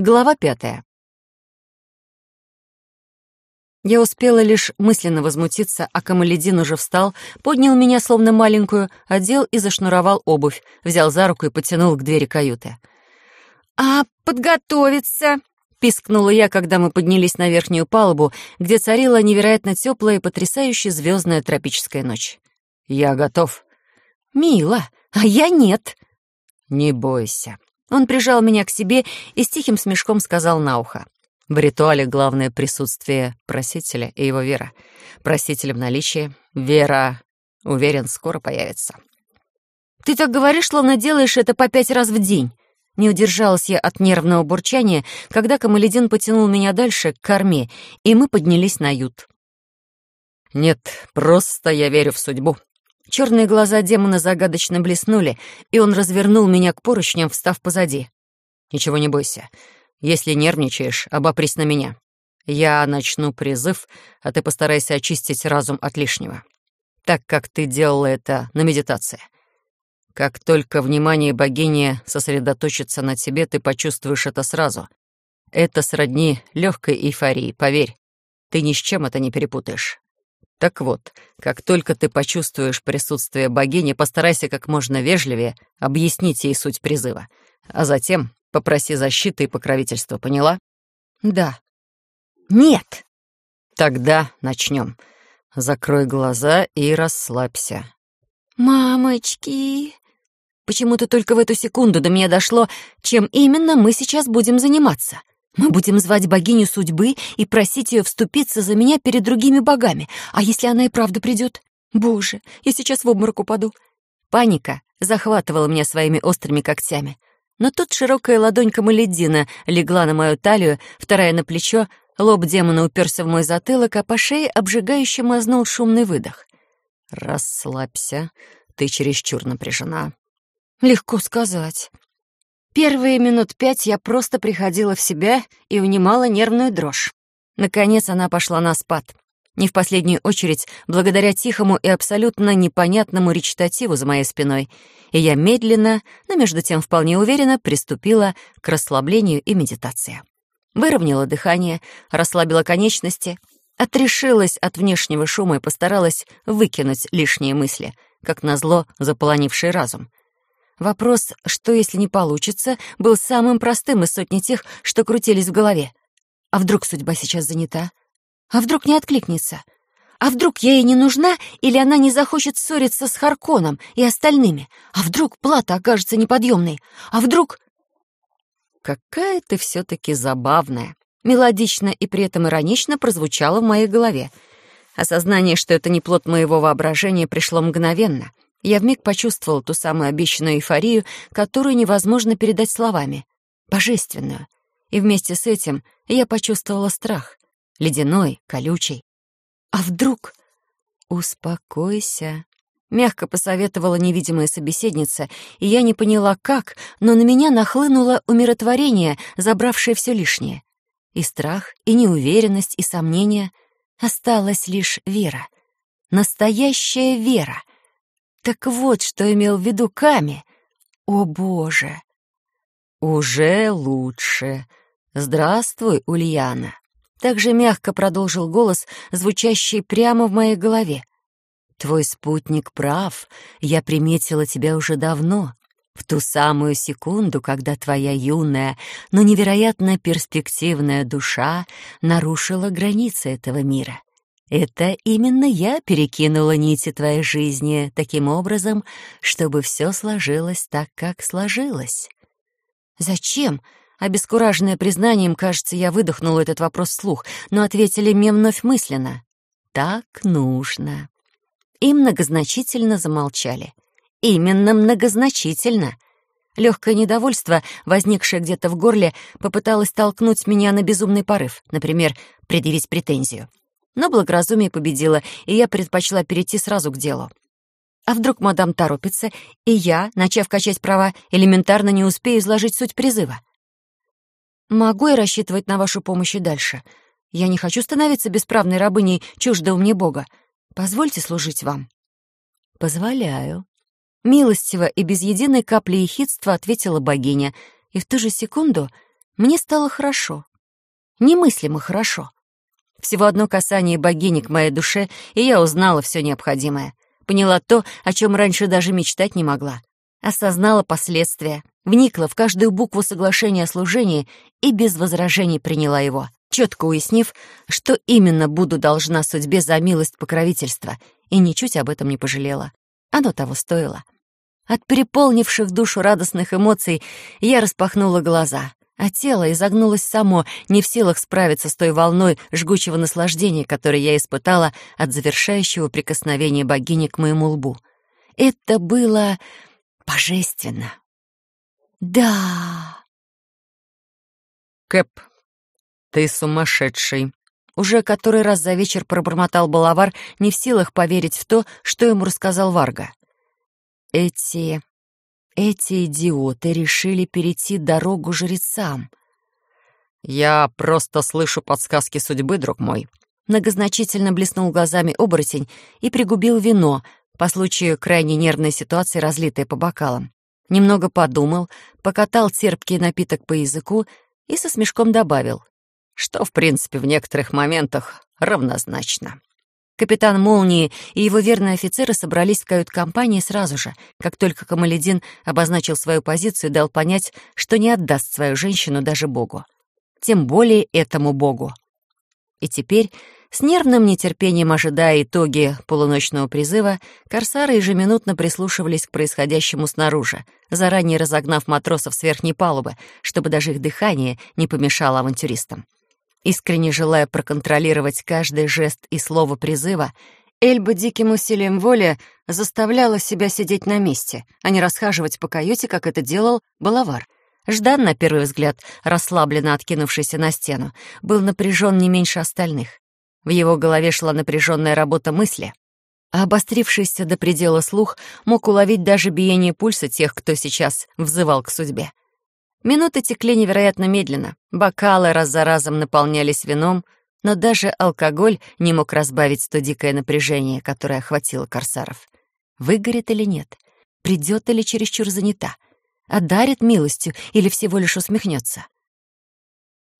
Глава пятая. Я успела лишь мысленно возмутиться, а Камаледин уже встал, поднял меня словно маленькую, одел и зашнуровал обувь, взял за руку и потянул к двери каюты. «А подготовиться!» — пискнула я, когда мы поднялись на верхнюю палубу, где царила невероятно теплая и потрясающе звездная тропическая ночь. «Я готов». «Мило, а я нет». «Не бойся», он прижал меня к себе и с тихим смешком сказал на ухо. В ритуале главное присутствие просителя и его вера. Проситель в наличии, вера, уверен, скоро появится. «Ты так говоришь, словно делаешь это по пять раз в день». Не удержалась я от нервного бурчания, когда Камаледин потянул меня дальше, к корме, и мы поднялись на ют. «Нет, просто я верю в судьбу», Черные глаза демона загадочно блеснули, и он развернул меня к поручням, встав позади. «Ничего не бойся. Если нервничаешь, обопрись на меня. Я начну призыв, а ты постарайся очистить разум от лишнего. Так, как ты делала это на медитации. Как только внимание богини сосредоточится на тебе, ты почувствуешь это сразу. Это сродни легкой эйфории, поверь. Ты ни с чем это не перепутаешь. Так вот, как только ты почувствуешь присутствие богини, постарайся как можно вежливее объяснить ей суть призыва, а затем попроси защиты и покровительства, поняла? Да. Нет. Тогда начнем. Закрой глаза и расслабься. Мамочки. Почему-то только в эту секунду до меня дошло, чем именно мы сейчас будем заниматься. Мы будем звать богиню судьбы и просить ее вступиться за меня перед другими богами. А если она и правда придет? Боже, я сейчас в обморок упаду. Паника захватывала меня своими острыми когтями. Но тут широкая ладонь Камаледдина легла на мою талию, вторая на плечо, лоб демона уперся в мой затылок, а по шее обжигающе мазнул шумный выдох. «Расслабься, ты чересчур напряжена». «Легко сказать». Первые минут пять я просто приходила в себя и унимала нервную дрожь. Наконец она пошла на спад. Не в последнюю очередь, благодаря тихому и абсолютно непонятному речитативу за моей спиной, и я медленно, но между тем вполне уверенно приступила к расслаблению и медитации. Выровняла дыхание, расслабила конечности, отрешилась от внешнего шума и постаралась выкинуть лишние мысли, как назло заполонивший разум. Вопрос, что если не получится, был самым простым из сотни тех, что крутились в голове. А вдруг судьба сейчас занята? А вдруг не откликнется? А вдруг я ей не нужна, или она не захочет ссориться с Харконом и остальными? А вдруг плата окажется неподъемной? А вдруг... Какая ты все-таки забавная. Мелодично и при этом иронично прозвучало в моей голове. Осознание, что это не плод моего воображения, пришло мгновенно — я вмиг почувствовал ту самую обещанную эйфорию, которую невозможно передать словами. Божественную. И вместе с этим я почувствовала страх. Ледяной, колючий. А вдруг... «Успокойся», — мягко посоветовала невидимая собеседница, и я не поняла, как, но на меня нахлынуло умиротворение, забравшее все лишнее. И страх, и неуверенность, и сомнения. Осталась лишь вера. Настоящая вера. Так вот, что имел в виду Ками. О, Боже! Уже лучше. Здравствуй, Ульяна. Так же мягко продолжил голос, звучащий прямо в моей голове. Твой спутник прав, я приметила тебя уже давно, в ту самую секунду, когда твоя юная, но невероятно перспективная душа нарушила границы этого мира. Это именно я перекинула нити твоей жизни таким образом, чтобы все сложилось так, как сложилось. Зачем? Обескураженная признанием, кажется, я выдохнула этот вопрос вслух, но ответили мне вновь мысленно. Так нужно. И многозначительно замолчали. Именно многозначительно. Легкое недовольство, возникшее где-то в горле, попыталось толкнуть меня на безумный порыв, например, предъявить претензию. Но благоразумие победило, и я предпочла перейти сразу к делу. А вдруг мадам торопится, и я, начав качать права, элементарно не успею изложить суть призыва? Могу я рассчитывать на вашу помощь и дальше? Я не хочу становиться бесправной рабыней чуждого мне Бога. Позвольте служить вам. Позволяю. Милостиво и без единой капли ехидства ответила богиня, и в ту же секунду Мне стало хорошо. Немыслимо хорошо. Всего одно касание богини к моей душе, и я узнала все необходимое. Поняла то, о чем раньше даже мечтать не могла. Осознала последствия, вникла в каждую букву соглашения о служении и без возражений приняла его, четко уяснив, что именно буду должна судьбе за милость покровительства, и ничуть об этом не пожалела. Оно того стоило. От переполнивших душу радостных эмоций я распахнула глаза, а тело изогнулось само, не в силах справиться с той волной жгучего наслаждения, которое я испытала от завершающего прикосновения богини к моему лбу. Это было божественно. Да. Кэп, ты сумасшедший. Уже который раз за вечер пробормотал Балавар, не в силах поверить в то, что ему рассказал Варга. Эти... эти идиоты решили перейти дорогу жрецам. «Я просто слышу подсказки судьбы, друг мой». Многозначительно блеснул глазами оборотень и пригубил вино, по случаю крайне нервной ситуации, разлитое по бокалам. Немного подумал, покатал терпкий напиток по языку и со смешком добавил, что, в принципе, в некоторых моментах равнозначно. Капитан Молнии и его верные офицеры собрались в кают-компании сразу же, как только Камаледин обозначил свою позицию и дал понять, что не отдаст свою женщину даже Богу. Тем более этому Богу. И теперь, с нервным нетерпением ожидая итоги полуночного призыва, корсары ежеминутно прислушивались к происходящему снаружи, заранее разогнав матросов с верхней палубы, чтобы даже их дыхание не помешало авантюристам. Искренне желая проконтролировать каждый жест и слово призыва, Эльба диким усилием воли заставляла себя сидеть на месте, а не расхаживать по каюте, как это делал Балавар. Ждан, на первый взгляд, расслабленно откинувшийся на стену, был напряжен не меньше остальных. В его голове шла напряженная работа мысли, а обострившийся до предела слух мог уловить даже биение пульса тех, кто сейчас взывал к судьбе. Минуты текли невероятно медленно, бокалы раз за разом наполнялись вином, но даже алкоголь не мог разбавить то дикое напряжение, которое охватило корсаров. Выгорит или нет? Придет или чересчур занята? Одарит милостью или всего лишь усмехнется?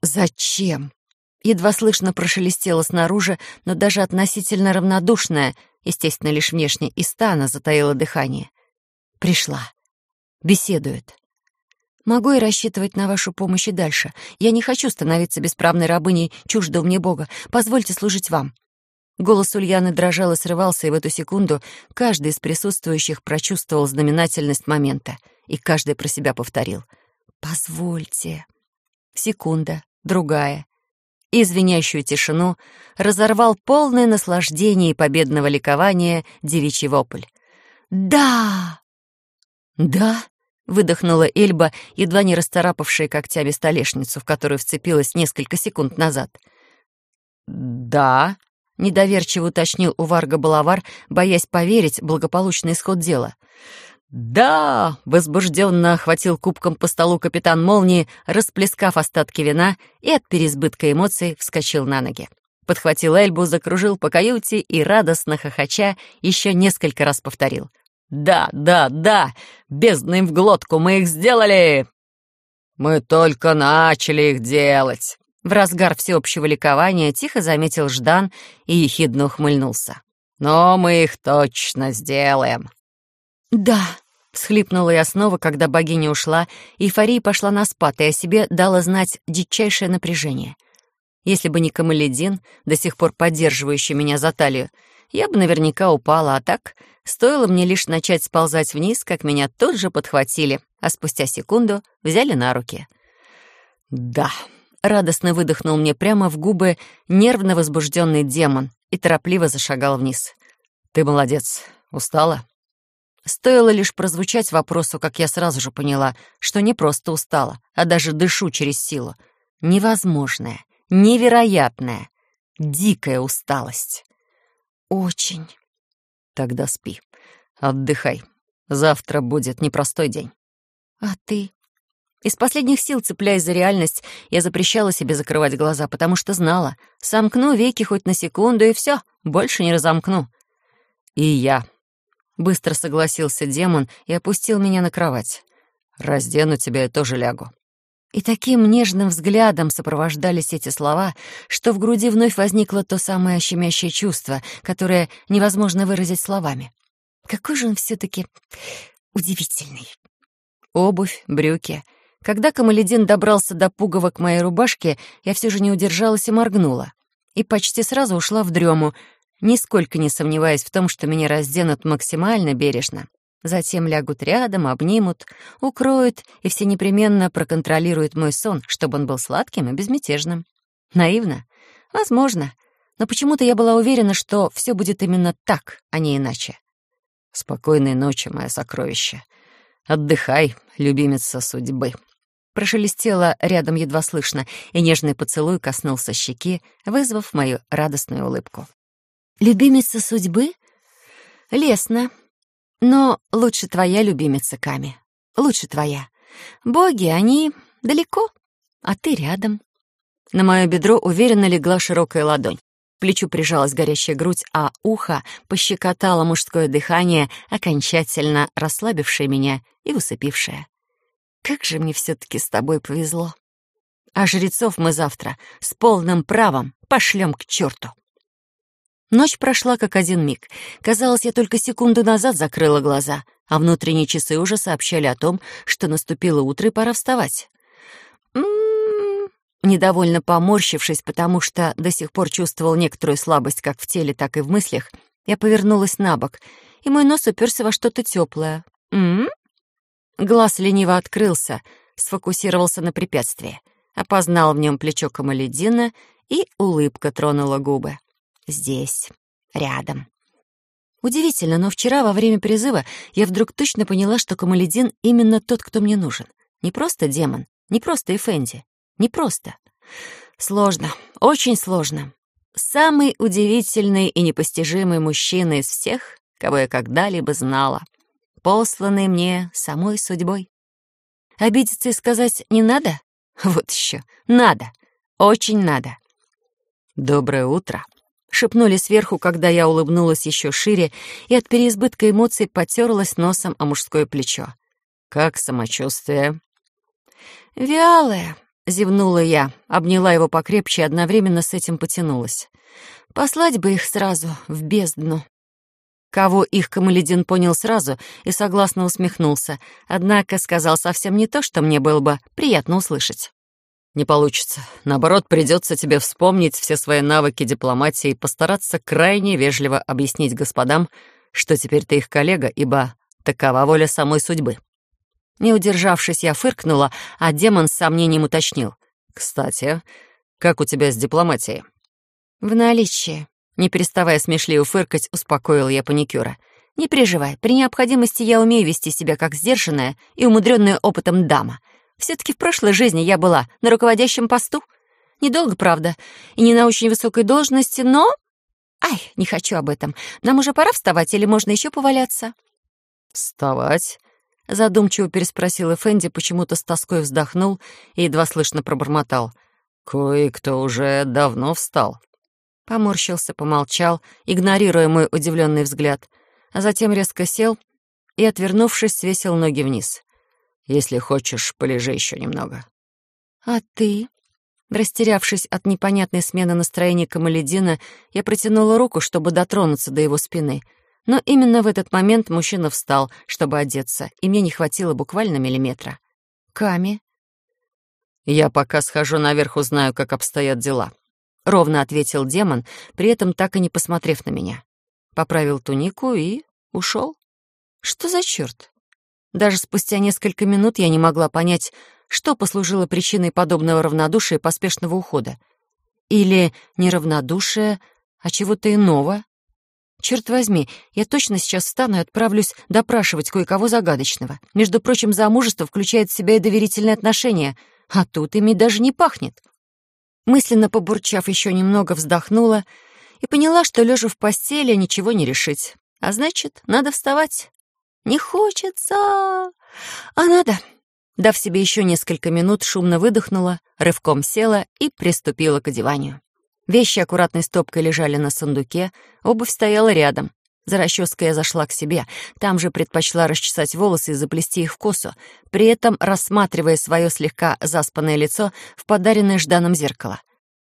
«Зачем?» Едва слышно прошелестело снаружи, но даже относительно равнодушная, естественно, лишь внешне, Истана затаила дыхание. «Пришла. Беседует. Могу и рассчитывать на вашу помощь и дальше. Я не хочу становиться бесправной рабыней чуждого мне Бога. Позвольте служить вам». Голос Ульяны дрожал и срывался, и в эту секунду каждый из присутствующих прочувствовал знаменательность момента, и каждый про себя повторил. «Позвольте». Секунда, другая. И звенящую тишину разорвал полное наслаждение и победного ликования девичий вопль. «Да!» «Да?» Выдохнула Эльба, едва не расцарапавшая когтями столешницу, в которую вцепилась несколько секунд назад. «Да», — недоверчиво уточнил у Варга Балавар, боясь поверить благополучный исход дела. «Да!» — возбужденно охватил кубком по столу капитан Молнии, расплескав остатки вина и от переизбытка эмоций вскочил на ноги. Подхватил Эльбу, закружил по каюте и, радостно хохоча, еще несколько раз повторил. «Да, да, да! Бездны им в глотку, мы их сделали!» «Мы только начали их делать!» В разгар всеобщего ликования тихо заметил Ждан и ехидно ухмыльнулся. «Но мы их точно сделаем!» «Да!» — всхлипнула я снова, когда богиня ушла, эйфория пошла на спад и о себе дала знать дичайшее напряжение. Если бы не Камаледин, до сих пор поддерживающий меня за талию, я бы наверняка упала, а так стоило мне лишь начать сползать вниз, как меня тут же подхватили, а спустя секунду взяли на руки. «Да», — радостно выдохнул мне прямо в губы нервно возбужденный демон и торопливо зашагал вниз. «Ты молодец. Устала?» Стоило лишь прозвучать вопросу, как я сразу же поняла, что не просто устала, а даже дышу через силу. Невозможная, невероятная, дикая усталость. «Очень». «Тогда спи. Отдыхай. Завтра будет непростой день». «А ты?» Из последних сил, цепляясь за реальность, я запрещала себе закрывать глаза, потому что знала, сомкну веки хоть на секунду, и все, больше не разомкну. «И я», — быстро согласился демон и опустил меня на кровать. «Раздену тебя и тоже лягу». И таким нежным взглядом сопровождались эти слова, что в груди вновь возникло то самое щемящее чувство, которое невозможно выразить словами. Какой же он все-таки удивительный. Обувь, брюки. Когда Камаледин добрался до пуговок моей рубашки, я все же не удержалась и моргнула. И почти сразу ушла в дрему, нисколько не сомневаясь в том, что меня разденут максимально бережно. Затем лягут рядом, обнимут, укроют и все непременно проконтролируют мой сон, чтобы он был сладким и безмятежным. Наивно? Возможно. Но почему-то я была уверена, что все будет именно так, а не иначе. Спокойной ночи, мое сокровище. Отдыхай, любимица судьбы. Прошелестело рядом едва слышно, и нежный поцелуй коснулся щеки, вызвав мою радостную улыбку. «Любимица судьбы? Лесно. Но лучше твоя любимица, Ками. Лучше твоя. Боги, они далеко, а ты рядом». На мое бедро уверенно легла широкая ладонь плечу прижалась горящая грудь, а ухо пощекотало мужское дыхание, окончательно расслабившее меня и усыпившее. Как же мне все-таки с тобой повезло. А жрецов мы завтра с полным правом пошлем к черту. Ночь прошла как один миг. Казалось, я только секунду назад закрыла глаза, а внутренние часы уже сообщали о том, что наступило утро и пора вставать. М -м Недовольно поморщившись, потому что до сих пор чувствовал некоторую слабость как в теле, так и в мыслях, я повернулась на бок, и мой нос уперся во что-то теплое. «М?», -м Глаз лениво открылся, сфокусировался на препятствии, опознал в нем плечо Камаледина, и улыбка тронула губы. «Здесь, рядом». Удивительно, но вчера во время призыва я вдруг точно поняла, что Камаледин именно тот, кто мне нужен. Не просто демон, не просто Эфенди, Непросто. Сложно, очень сложно. Самый удивительный и непостижимый мужчина из всех, кого я когда-либо знала. Посланный мне самой судьбой. Обидеться и сказать «не надо»? Вот еще. Надо. Очень надо. «Доброе утро», — шепнули сверху, когда я улыбнулась еще шире и от переизбытка эмоций потерлась носом о мужское плечо. «Как самочувствие?» «Вялое», Зевнула я, обняла его покрепче и одновременно с этим потянулась. Послать бы их сразу в бездну. Кого их Камаледин понял сразу и согласно усмехнулся, однако сказал совсем не то, что мне было бы приятно услышать. «Не получится. Наоборот, придется тебе вспомнить все свои навыки дипломатии и постараться крайне вежливо объяснить господам, что теперь ты их коллега, ибо такова воля самой судьбы». Не удержавшись, я фыркнула, а демон с сомнением уточнил. «Кстати, как у тебя с дипломатией?» «В наличии». Не переставая смешливо фыркать, успокоил я паникюра. «Не переживай, при необходимости я умею вести себя как сдержанная и умудренная опытом дама. Все-таки в прошлой жизни я была на руководящем посту. Недолго, правда, и не на очень высокой должности, но... Ай, не хочу об этом. Нам уже пора вставать или можно еще поваляться?» «Вставать?» Задумчиво переспросил Эфенди, почему-то с тоской вздохнул и едва слышно пробормотал. «Кое-кто уже давно встал». Поморщился, помолчал, игнорируя мой удивленный взгляд, а затем резко сел и, отвернувшись, свесил ноги вниз. «Если хочешь, полежи еще немного». «А ты?» Растерявшись от непонятной смены настроения Камаледина, я протянула руку, чтобы дотронуться до его спины — но именно в этот момент мужчина встал, чтобы одеться, и мне не хватило буквально миллиметра. «Ками?» «Я пока схожу наверх, узнаю, как обстоят дела», — ровно ответил демон, при этом так и не посмотрев на меня. Поправил тунику и ушел. Что за черт? Даже спустя несколько минут я не могла понять, что послужило причиной подобного равнодушия и поспешного ухода. Или не равнодушие, а чего-то иного. Черт возьми, я точно сейчас встану и отправлюсь допрашивать кое-кого загадочного. Между прочим, замужество включает в себя и доверительные отношения, а тут ими даже не пахнет. Мысленно побурчав еще немного, вздохнула и поняла, что, лежа в постели, ничего не решить. А значит, надо вставать. Не хочется, а надо. Дав себе еще несколько минут, шумно выдохнула, рывком села и приступила к одеванию. Вещи аккуратной стопкой лежали на сундуке, обувь стояла рядом. За расческой я зашла к себе, там же предпочла расчесать волосы и заплести их в косу, при этом рассматривая свое слегка заспанное лицо в подаренное Жданом зеркало.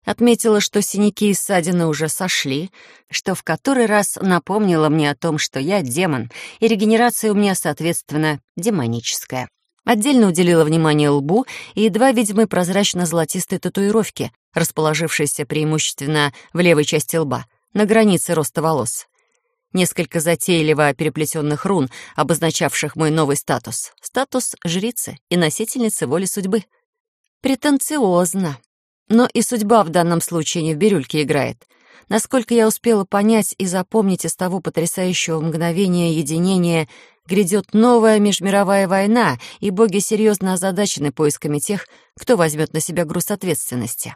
Отметила, что синяки и ссадины уже сошли, что в который раз напомнила мне о том, что я демон, и регенерация у меня, соответственно, демоническая. Отдельно уделила внимание лбу и едва видимой прозрачно-золотистой татуировке, расположившейся преимущественно в левой части лба, на границе роста волос. Несколько затейливо переплетенных рун, обозначавших мой новый статус. Статус жрицы и носительницы воли судьбы. Претенциозно. Но и судьба в данном случае не в бирюльке играет. Насколько я успела понять и запомнить из того потрясающего мгновения единения грядет новая межмировая война, и боги серьезно озадачены поисками тех, кто возьмет на себя груз ответственности.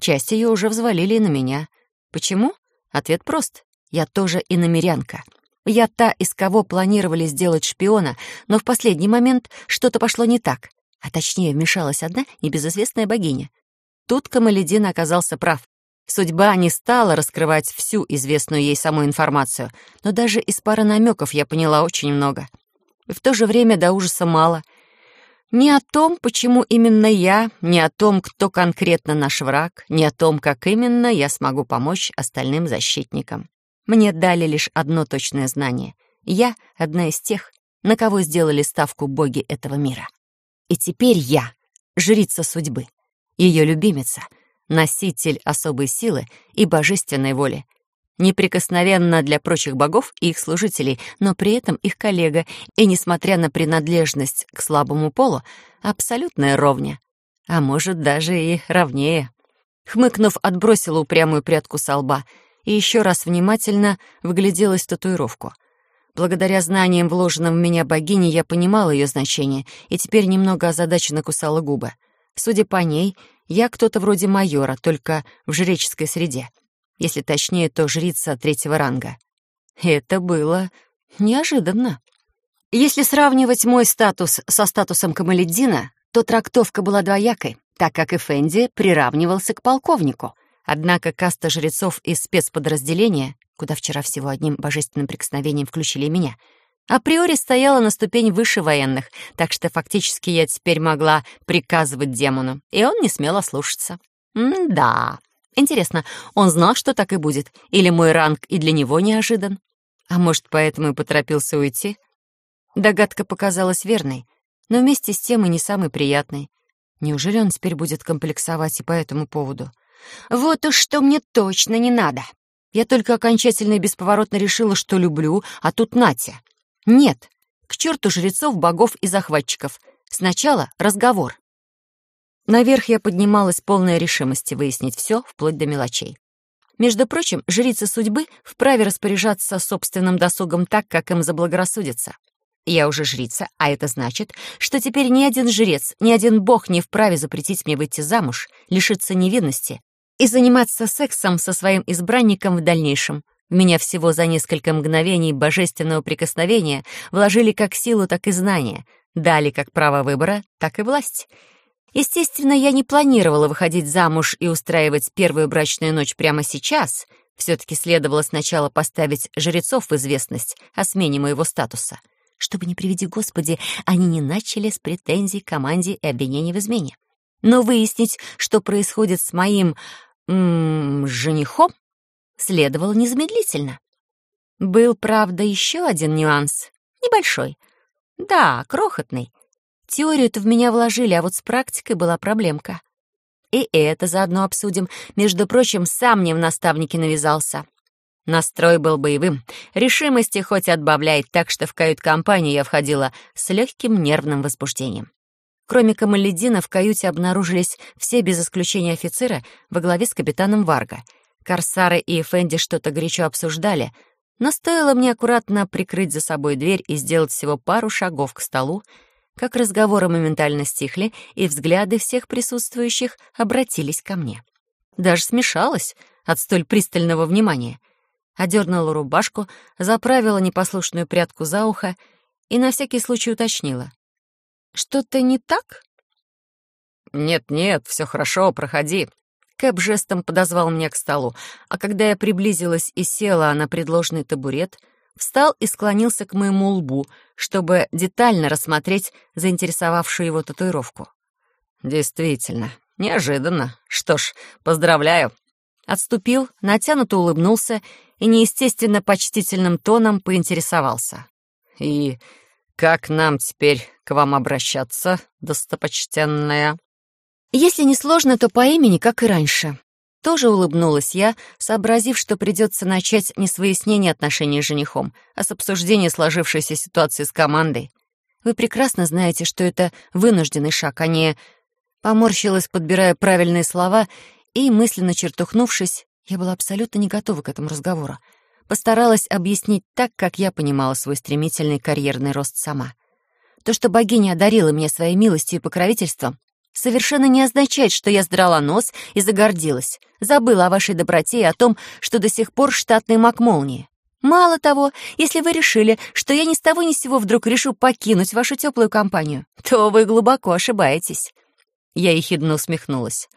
Часть ее уже взвалили и на меня. Почему? Ответ прост. Я тоже иномерянка. Я та, из кого планировали сделать шпиона, но в последний момент что-то пошло не так. А точнее, вмешалась одна небезызвестная богиня. Тут Камаледин оказался прав. Судьба не стала раскрывать всю известную ей саму информацию, но даже из пары намеков я поняла очень много. И в то же время до ужаса мало. Ни о том, почему именно я, ни о том, кто конкретно наш враг, ни о том, как именно я смогу помочь остальным защитникам. Мне дали лишь одно точное знание. Я — одна из тех, на кого сделали ставку боги этого мира. И теперь я — жрица судьбы, ее любимица — носитель особой силы и божественной воли. Неприкосновенно для прочих богов и их служителей, но при этом их коллега, и, несмотря на принадлежность к слабому полу, абсолютная ровня. А может, даже и равнее. Хмыкнув, отбросила упрямую прядку со лба и еще раз внимательно вгляделась в татуировку. Благодаря знаниям, вложенным в меня богини, я понимала ее значение и теперь немного озадаченно кусала губы. Судя по ней, я кто-то вроде майора, только в жреческой среде. Если точнее, то жрица третьего ранга. Это было неожиданно. Если сравнивать мой статус со статусом Камаледдина, то трактовка была двоякой, так как Эфенди приравнивался к полковнику. Однако каста жрецов из спецподразделения, куда вчера всего одним божественным прикосновением включили меня — априори стояла на ступень выше военных, так что фактически я теперь могла приказывать демону, и он не смел ослушаться. М-да. Интересно, он знал, что так и будет? Или мой ранг и для него неожидан? А может, поэтому и поторопился уйти? Догадка показалась верной, но вместе с тем и не самой приятной. Неужели он теперь будет комплексовать и по этому поводу? Вот уж что мне точно не надо. Я только окончательно и бесповоротно решила, что люблю, а тут Натя. Нет, к черту жрецов, богов и захватчиков. Сначала разговор. Наверх я поднималась полной решимости выяснить все, вплоть до мелочей. Между прочим, жрицы судьбы вправе распоряжаться собственным досугом так, как им заблагорассудится. Я уже жрица, а это значит, что теперь ни один жрец, ни один бог не вправе запретить мне выйти замуж, лишиться невинности и заниматься сексом со своим избранником в дальнейшем. В меня всего за несколько мгновений божественного прикосновения вложили как силу, так и знания, дали как право выбора, так и власть. Естественно, я не планировала выходить замуж и устраивать первую брачную ночь прямо сейчас. Все-таки следовало сначала поставить жрецов в известность о смене моего статуса, чтобы, не приведи Господи, они не начали с претензий к команде и обвинений в измене. Но выяснить, что происходит с моим... М -м, женихом, следовало незамедлительно. Был, правда, еще один нюанс. Небольшой. Да, крохотный. Теорию-то в меня вложили, а вот с практикой была проблемка. И это заодно обсудим. Между прочим, сам мне в наставнике навязался. Настрой был боевым. Решимости хоть отбавляет, так что в кают-компанию я входила с легким нервным возбуждением. Кроме Камаледина, в каюте обнаружились все без исключения офицеры во главе с капитаном Варга — Корсары и Фэнди что-то горячо обсуждали, но стоило мне аккуратно прикрыть за собой дверь и сделать всего пару шагов к столу, как разговоры моментально стихли, и взгляды всех присутствующих обратились ко мне. Даже смешалась от столь пристального внимания. Одернула рубашку, заправила непослушную прядку за ухо и на всякий случай уточнила. «Что-то не так?» «Нет-нет, все хорошо, проходи», Кэп жестом подозвал меня к столу, а когда я приблизилась и села на предложенный табурет, встал и склонился к моему лбу, чтобы детально рассмотреть заинтересовавшую его татуировку. «Действительно, неожиданно. Что ж, поздравляю». Отступил, натянуто улыбнулся и неестественно почтительным тоном поинтересовался. «И как нам теперь к вам обращаться, достопочтенная?» «Если не сложно, то по имени, как и раньше». Тоже улыбнулась я, сообразив, что придется начать не с выяснения отношений с женихом, а с обсуждения сложившейся ситуации с командой. Вы прекрасно знаете, что это вынужденный шаг, а не... Поморщилась, подбирая правильные слова, и, мысленно чертухнувшись, я была абсолютно не готова к этому разговору. Постаралась объяснить так, как я понимала свой стремительный карьерный рост сама. То, что богиня одарила меня своей милостью и покровительством, совершенно не означает, что я сдрала нос и загордилась, забыла о вашей доброте и о том, что до сих пор штатный маг молнии. Мало того, если вы решили, что я ни с того ни с сего вдруг решу покинуть вашу теплую компанию, то вы глубоко ошибаетесь. Я ехидно усмехнулась.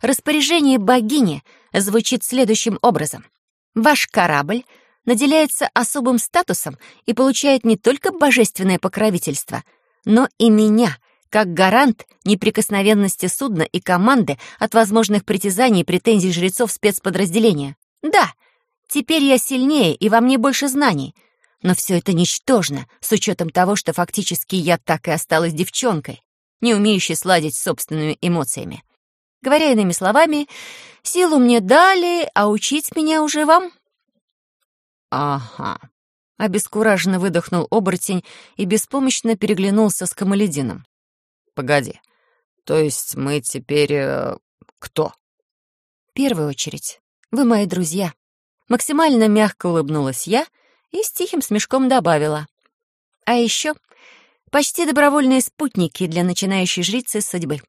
Распоряжение богини звучит следующим образом. Ваш корабль наделяется особым статусом и получает не только божественное покровительство, но и меня, как гарант неприкосновенности судна и команды от возможных притязаний и претензий жрецов спецподразделения. Да, теперь я сильнее, и во мне больше знаний. Но все это ничтожно, с учетом того, что фактически я так и осталась девчонкой, не умеющей сладить с собственными эмоциями. Говоря иными словами, силу мне дали, а учить меня уже вам. Ага. Обескураженно выдохнул оборотень и беспомощно переглянулся с Камаледином. Погоди. То есть мы теперь... Э, кто? В первую очередь, вы мои друзья. Максимально мягко улыбнулась я и с тихим смешком добавила. А еще почти добровольные спутники для начинающей жрицы судьбы.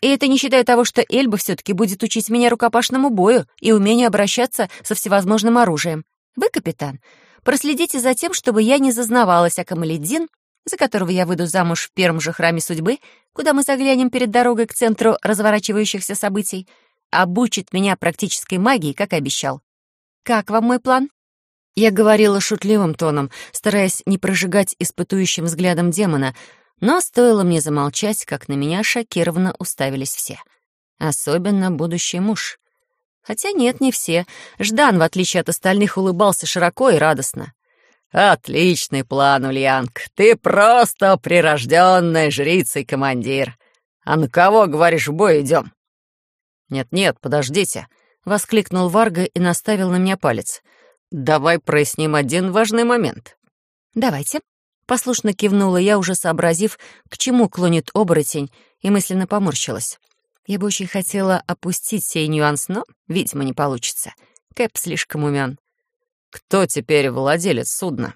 И это не считая того, что Эльба все-таки будет учить меня рукопашному бою и умению обращаться со всевозможным оружием. Вы, капитан, проследите за тем, чтобы я не зазнавалась, а Камаледдин, за которого я выйду замуж в первом же храме судьбы, куда мы заглянем перед дорогой к центру разворачивающихся событий, обучит меня практической магии, как обещал. Как вам мой план? Я говорила шутливым тоном, стараясь не прожигать испытующим взглядом демона, но стоило мне замолчать, как на меня шокированно уставились все. Особенно будущий муж. Хотя нет, не все. Ждан, в отличие от остальных, улыбался широко и радостно. «Отличный план, Ульянг. Ты просто прирожденная жрица и командир. А на кого, говоришь, в бой идем?» «Нет-нет, подождите», — воскликнул Варга и наставил на меня палец. «Давай проясним один важный момент». «Давайте», Послушно кивнула я, уже сообразив, к чему клонит оборотень, и мысленно поморщилась. Я бы очень хотела опустить сей нюанс, но, видимо, не получится. Кэп слишком умен. «Кто теперь владелец судна?»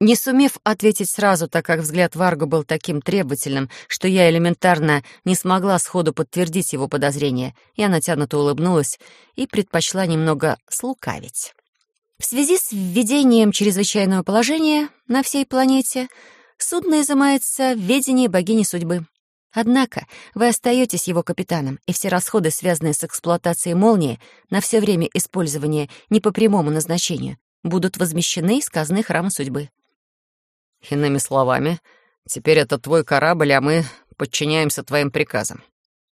Не сумев ответить сразу, так как взгляд Варга был таким требовательным, что я элементарно не смогла сходу подтвердить его подозрения, я натянуто улыбнулась и предпочла немного слукавить. В связи с введением чрезвычайного положения на всей планете судно изымается в ведении богини судьбы. Однако вы остаетесь его капитаном, и все расходы, связанные с эксплуатацией молнии на все время использования не по прямому назначению, будут возмещены из казны храма судьбы. Иными словами, теперь это твой корабль, а мы подчиняемся твоим приказам.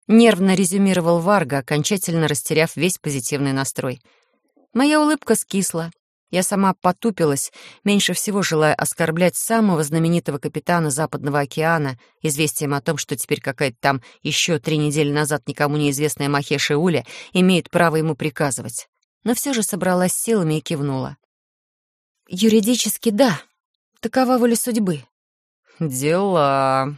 Нервно резюмировал Варга, окончательно растеряв весь позитивный настрой — Моя улыбка скисла. Я сама потупилась, меньше всего желая оскорблять самого знаменитого капитана Западного океана известием о том, что теперь какая-то там еще три недели назад никому неизвестная Махеша Уля имеет право ему приказывать. Но все же собралась силами и кивнула. «Юридически да. Такова воля судьбы». «Дела»,